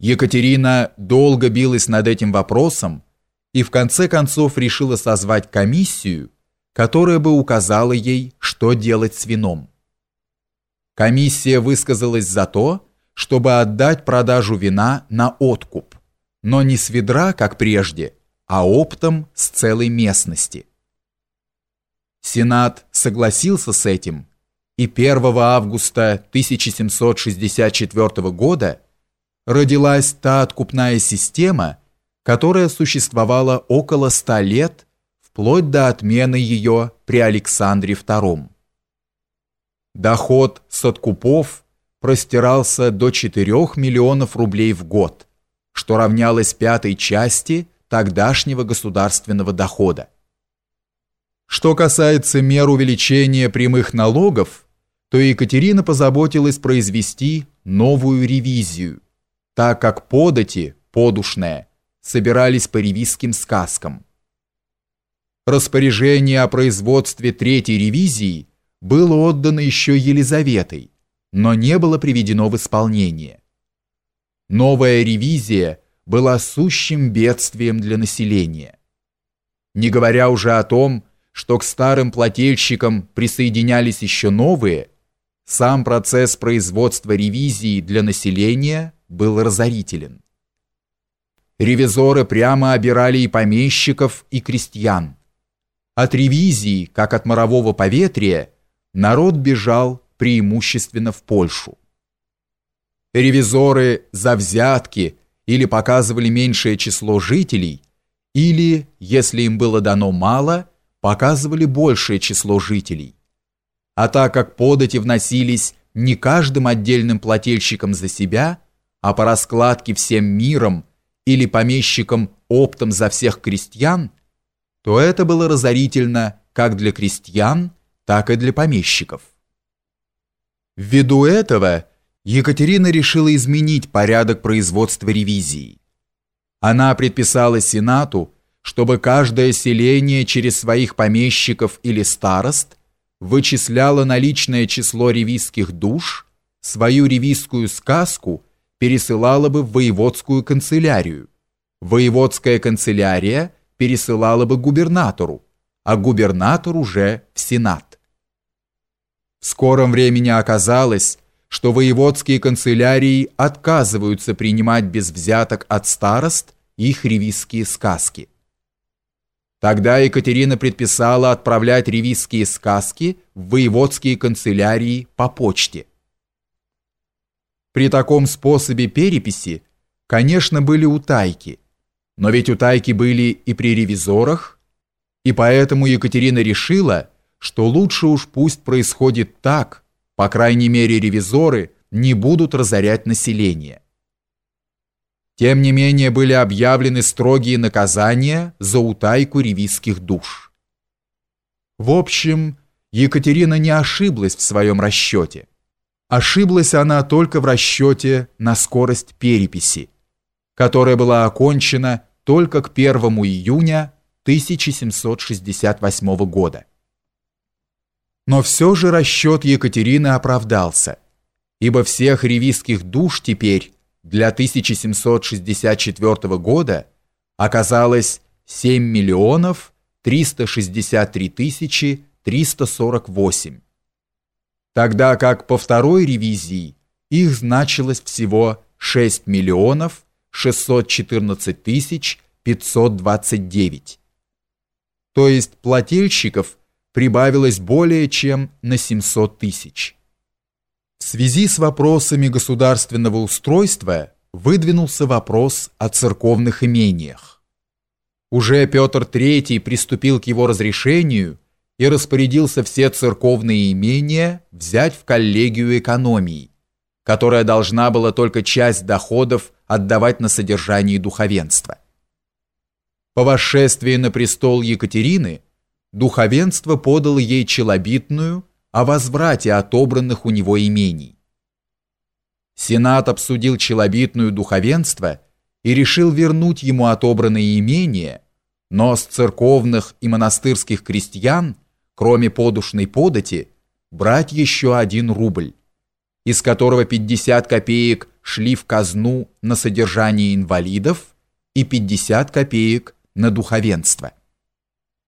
Екатерина долго билась над этим вопросом и в конце концов решила созвать комиссию, которая бы указала ей, что делать с вином. Комиссия высказалась за то, чтобы отдать продажу вина на откуп, но не с ведра, как прежде, а оптом с целой местности. Сенат согласился с этим, и 1 августа 1764 года родилась та откупная система, которая существовала около ста лет, вплоть до отмены ее при Александре II. Доход с откупов простирался до 4 миллионов рублей в год, что равнялось пятой части тогдашнего государственного дохода. Что касается мер увеличения прямых налогов, то Екатерина позаботилась произвести новую ревизию, так как подати, подушная, собирались по ревизским сказкам. Распоряжение о производстве третьей ревизии было отдано еще Елизаветой, но не было приведено в исполнение. Новая ревизия была сущим бедствием для населения. Не говоря уже о том, что к старым плательщикам присоединялись еще новые, сам процесс производства ревизии для населения был разорителен. Ревизоры прямо обирали и помещиков, и крестьян. От ревизии, как от морового поветрия, народ бежал преимущественно в Польшу. Ревизоры за взятки или показывали меньшее число жителей, или, если им было дано мало, показывали большее число жителей. А так как подати вносились не каждым отдельным плательщиком за себя, а по раскладке всем миром или помещикам оптом за всех крестьян, то это было разорительно как для крестьян, так и для помещиков. Ввиду этого Екатерина решила изменить порядок производства ревизии. Она предписала Сенату, чтобы каждое селение через своих помещиков или старост вычисляло наличное число ревизских душ, свою ревизскую сказку пересылала бы в воеводскую канцелярию. Воеводская канцелярия пересылала бы губернатору, а губернатор уже в Сенат. В скором времени оказалось, что воеводские канцелярии отказываются принимать без взяток от старост их ревизские сказки. Тогда Екатерина предписала отправлять ревизские сказки в воеводские канцелярии по почте. При таком способе переписи, конечно, были утайки, но ведь утайки были и при ревизорах, и поэтому Екатерина решила, что лучше уж пусть происходит так, по крайней мере ревизоры не будут разорять население. Тем не менее были объявлены строгие наказания за утайку ревизских душ. В общем, Екатерина не ошиблась в своем расчете. Ошиблась она только в расчете на скорость переписи, которая была окончена только к 1 июня 1768 года. Но все же расчет Екатерины оправдался, ибо всех ревизских душ теперь для 1764 года оказалось 7 миллионов 363 тысячи 348, тогда как по второй ревизии их значилось всего 6 миллионов 614 тысяч 529. То есть плательщиков прибавилось более чем на 700 тысяч. В связи с вопросами государственного устройства выдвинулся вопрос о церковных имениях. Уже Петр III приступил к его разрешению и распорядился все церковные имения взять в коллегию экономии, которая должна была только часть доходов отдавать на содержание духовенства. По восшествии на престол Екатерины духовенство подало ей челобитную о возврате отобранных у него имений. Сенат обсудил челобитную духовенство и решил вернуть ему отобранные имения, но с церковных и монастырских крестьян, кроме подушной подати, брать еще один рубль, из которого 50 копеек шли в казну на содержание инвалидов и 50 копеек на духовенство.